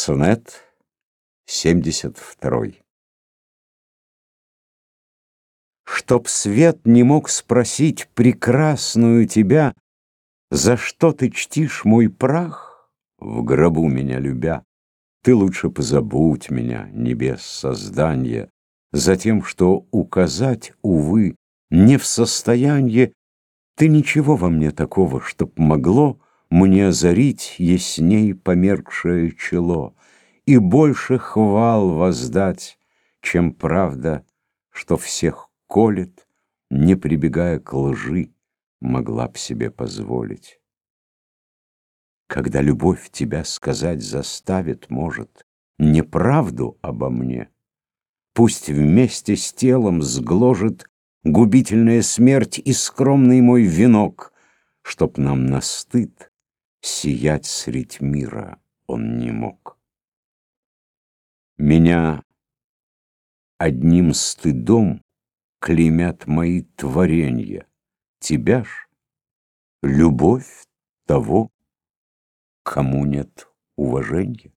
Сонет 72 Чтоб свет не мог спросить прекрасную тебя, За что ты чтишь мой прах, в гробу меня любя, Ты лучше позабудь меня, небес созданье, За тем, что указать, увы, не в состоянье, Ты ничего во мне такого, чтоб могло мне озарить ясней померкшее чело И больше хвал воздать, чем правда, Что всех колет, не прибегая к лжи, Могла б себе позволить. Когда любовь тебя сказать заставит, может, Неправду обо мне, Пусть вместе с телом сгложит Губительная смерть и скромный мой венок, Чтоб нам на стыд сиять средь мира он не мог. Меня одним стыдом клеймят мои творенья, тебя ж любовь того, кому нет уважения.